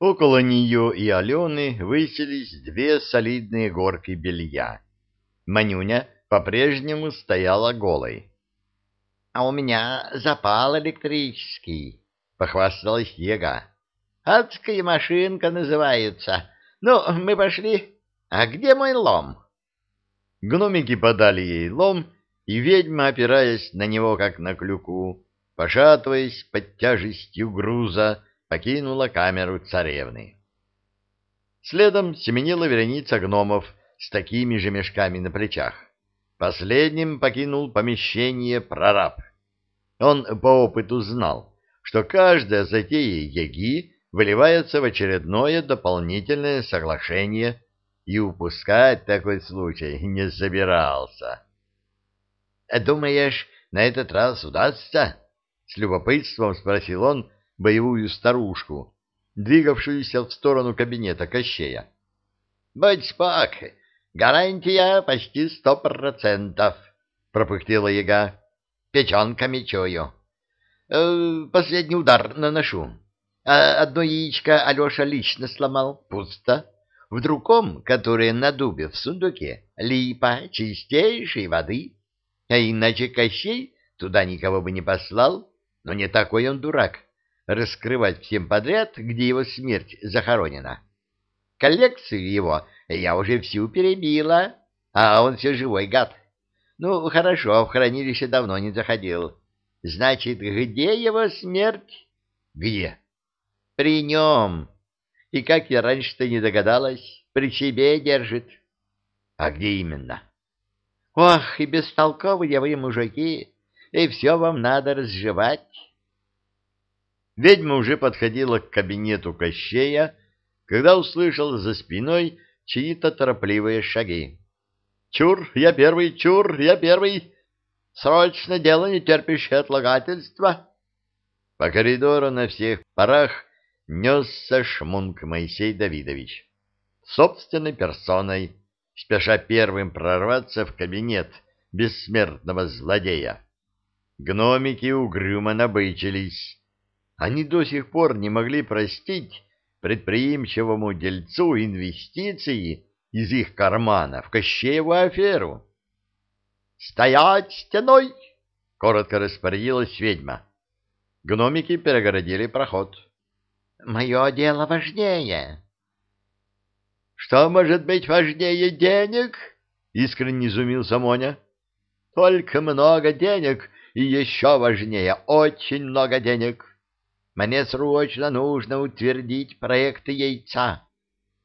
Около нее и Алены высились две солидные горки белья. Манюня по-прежнему стояла голой. — А у меня запал электрический, — похвасталась Ега. — Адская машинка называется. Ну, мы пошли. А где мой лом? Гномики подали ей лом, и ведьма, опираясь на него, как на клюку, пошатываясь под тяжестью груза, покинула камеру царевны. Следом семенила вереница гномов с такими же мешками на плечах. Последним покинул помещение прораб. Он по опыту знал, что каждая затея яги выливается в очередное дополнительное соглашение, и упускать такой случай не собирался. «Думаешь, на этот раз удастся?» — с любопытством спросил он боевую старушку, двигавшуюся в сторону кабинета Кощея. «Будь спок, гарантия почти сто процентов», — пропыхтела яга. «Печенками чую. Э, последний удар наношу. А одно яичко Алеша лично сломал. Пусто. В другом, которое на дубе в сундуке, липа чистейшей воды. А иначе Кощей туда никого бы не послал. Но не такой он дурак. Раскрывать всем подряд, где его смерть захоронена. Коллекцию его я уже всю перебила, а он все живой гад. Ну, хорошо, в хранилище давно не заходил. Значит, где его смерть? Где? При нем. И как я раньше-то не догадалась, при себе держит. А где именно? Ох, и бестолковые вы, мужики, и все вам надо разжевать. Ведьма уже подходила к кабинету Кощея, когда услышала за спиной чьи-то торопливые шаги. «Чур, я первый, чур, я первый! Срочно дело, не терпящее отлагательства!» По коридору на всех парах несся шмунк Моисей Давидович. Собственной персоной, спеша первым прорваться в кабинет бессмертного злодея. Гномики угрюмо набычились. Они до сих пор не могли простить предприимчивому дельцу инвестиции из их кармана в Кощееву аферу. «Стоять стеной!» — коротко распорядилась ведьма. Гномики перегородили проход. Мое дело важнее. Что может быть важнее денег? Искренне изумился Моня. Только много денег и еще важнее, очень много денег. Мне срочно нужно утвердить проекты яйца.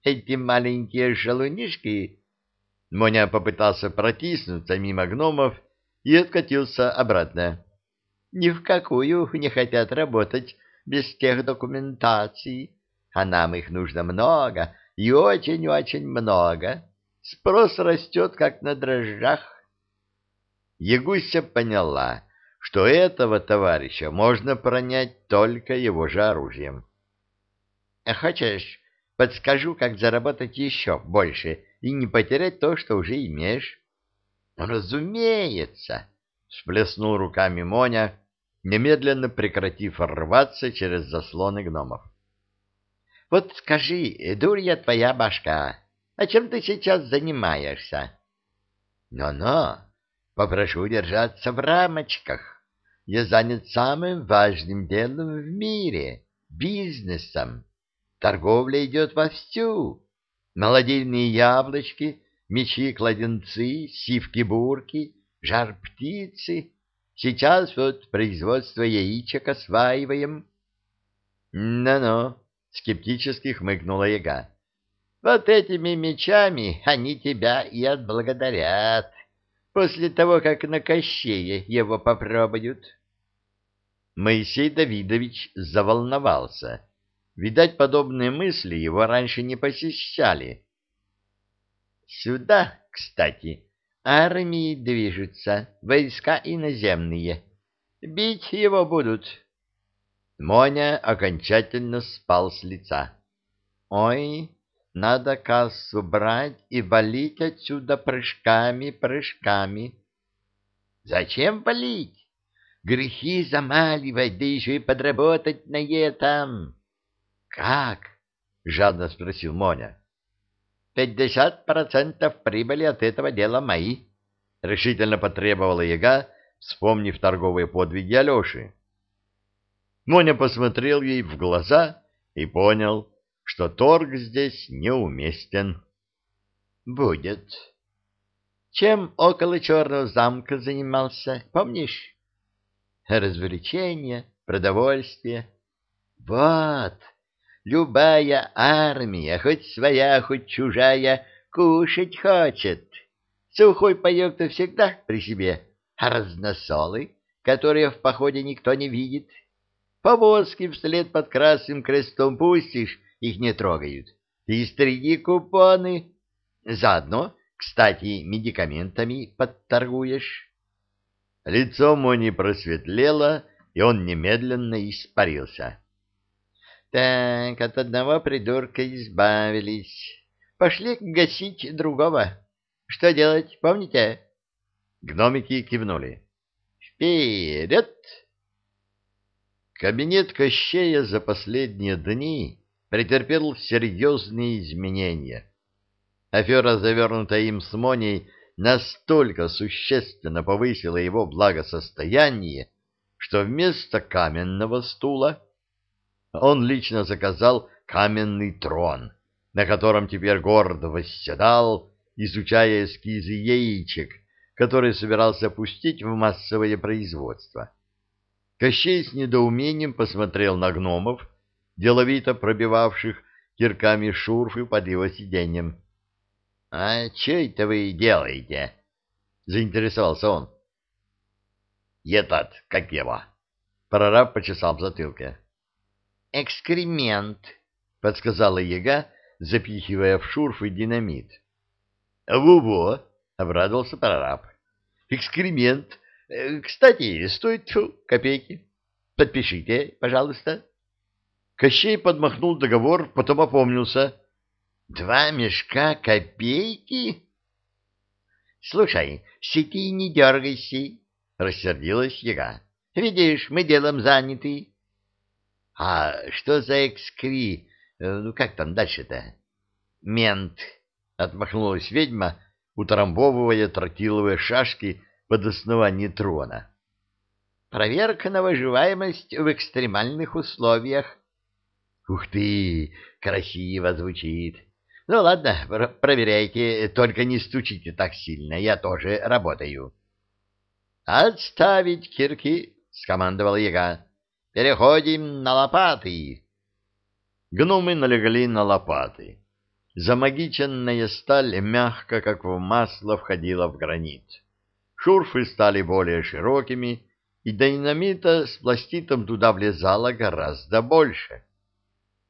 Эти маленькие шалунишки... Моня попытался протиснуться мимо гномов и откатился обратно. Ни в какую не хотят работать без тех документаций, а нам их нужно много и очень-очень много. Спрос растет, как на дрожжах. Ягуся поняла, что этого товарища можно пронять только его же оружием. — Хочешь, подскажу, как заработать еще больше и не потерять то, что уже имеешь? — Разумеется! — всплеснул руками Моня, немедленно прекратив рваться через заслоны гномов. — Вот скажи, дурья твоя башка, а чем ты сейчас занимаешься? Но — Но-но, попрошу держаться в рамочках. Я занят самым важным делом в мире — бизнесом. Торговля идет вовсю. Молодильные яблочки, мечи-кладенцы, сивки-бурки, жар-птицы — Сейчас вот производство яичек осваиваем. Ну-ну, скептически хмыкнула яга. Вот этими мечами они тебя и отблагодарят после того, как на Кощее его попробуют. Моисей Давидович заволновался. Видать, подобные мысли его раньше не посещали. Сюда, кстати, Армии движутся, войска иноземные. Бить его будут. Моня окончательно спал с лица. Ой, надо кассу брать и валить отсюда прыжками, прыжками. Зачем валить? Грехи замаливать, да еще и подработать на этом. Как? — жадно спросил Моня. «Пятьдесят процентов прибыли от этого дела мои», — решительно потребовала яга, вспомнив торговые подвиги Алеши. Моня посмотрел ей в глаза и понял, что торг здесь неуместен. «Будет. Чем около Черного замка занимался, помнишь?» «Развлечения, продовольствие». «Вот, любая армия, хоть своя, хоть чужая, кушать хочет. Сухой паек-то всегда при себе, а разносолы, которые в походе никто не видит. Повозки вслед под красным крестом пустишь, их не трогают. Ты стриги купоны. Заодно, кстати, медикаментами подторгуешь. Лицо Мони просветлело, и он немедленно испарился. Так, от одного придурка избавились. Пошли гасить другого. Что делать, помните? Гномики кивнули. Вперед! Кабинет Кощея за последние дни претерпел серьезные изменения. Афера, завернутая им с Моней, настолько существенно повысила его благосостояние, что вместо каменного стула он лично заказал каменный трон, на котором теперь гордо восседал, изучая эскизы яичек, которые собирался пустить в массовое производство. Кощей с недоумением посмотрел на гномов, деловито пробивавших кирками шурфы под его сиденьем. — А что это вы делаете? — заинтересовался он. — Этот, как его? Прораб почесал в затылке. — Экскремент, — подсказала яга, запихивая в шурфы динамит. — Во-во, — обрадовался прораб. — Экскремент. Кстати, стоит фу, копейки. Подпишите, пожалуйста. Кощей подмахнул договор, потом опомнился. — Два мешка копейки? — Слушай, сиди и не дергайся, — рассердилась яга. — Видишь, мы делом заняты. — А что за экскри? Ну, как там дальше-то? — Мент, — отмахнулась ведьма, утрамбовывая тротиловые шашки под основание трона. — Проверка на выживаемость в экстремальных условиях. — Ух ты, красиво звучит. Ну ладно, проверяйте, только не стучите так сильно, я тоже работаю. — Отставить кирки, — скомандовал яга. — Переходим на лопаты. Гномы налегли на лопаты. Замагиченная сталь мягко, как в масло, входила в гранит. Шурфы стали более широкими, и динамита с пластитом туда влезало гораздо больше.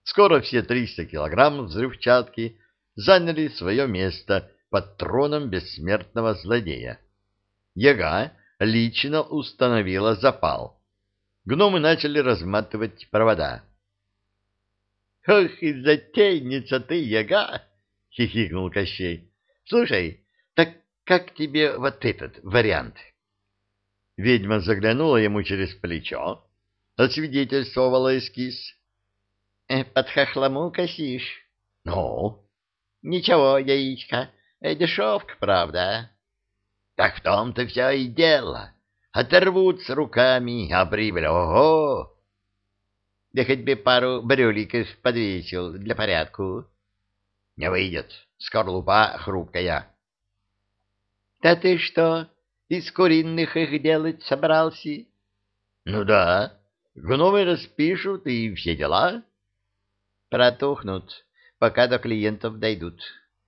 Скоро все 300 килограмм взрывчатки заняли свое место под троном бессмертного злодея. Яга лично установила запал. Гномы начали разматывать провода. — Ох, и затейница ты, яга! — хихикнул Кощей. — Слушай, так как тебе вот этот вариант? Ведьма заглянула ему через плечо, освидетельствовала эскиз. Э, — Под хохлому косишь? — Ну? — Ничего, яичко. Э, дешевка, правда. — Так в том-то все и дело. Оторвутся руками, а прибыль — ого! Да хоть бы пару брюликов подвесил для порядку. — Не выйдет, скорлупа хрупкая. — Да ты что, из куриных их делать собрался? — Ну да, гномы распишут и все дела. — Протухнут, пока до клиентов дойдут.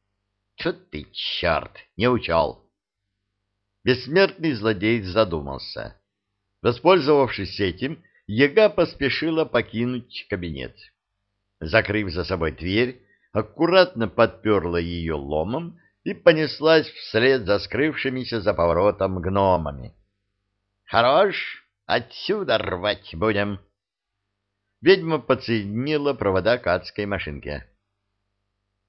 — Чё ты, черт, не учел. Бессмертный злодей задумался. Воспользовавшись этим, Яга поспешила покинуть кабинет. Закрыв за собой дверь, аккуратно подперла ее ломом и понеслась вслед за скрывшимися за поворотом гномами. «Хорош, отсюда рвать будем!» Ведьма подсоединила провода к адской машинке.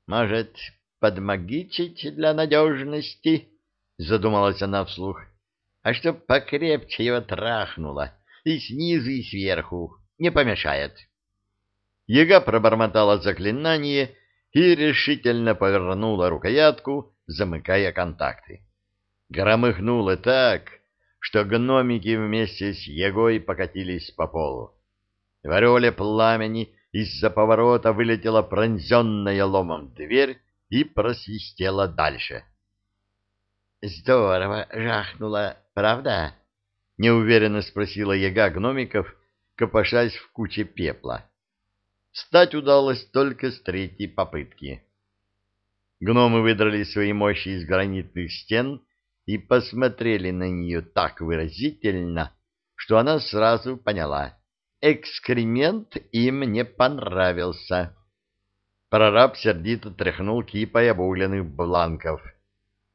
«Может, подмагичить для надежности?» — задумалась она вслух. «А чтоб покрепче его трахнула!» и снизу, и сверху. Не помешает. Яга пробормотала заклинание и решительно повернула рукоятку, замыкая контакты. Громыхнуло так, что гномики вместе с Егой покатились по полу. В ореле пламени из-за поворота вылетела пронзенная ломом дверь и просвистела дальше. — Здорово жахнуло, правда? — неуверенно спросила яга гномиков, копошась в куче пепла. Встать удалось только с третьей попытки. Гномы выдрали свои мощи из гранитных стен и посмотрели на нее так выразительно, что она сразу поняла. Экскремент им не понравился. Прораб сердито тряхнул кипой обугленных бланков.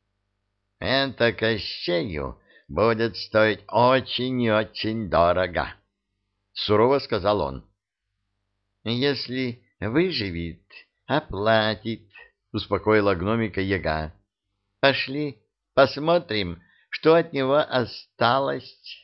— Это Кощею будет стоить очень и очень дорого, — сурово сказал он. Если выживет, оплатит, — успокоила гномика яга. — Пошли, посмотрим, что от него осталось.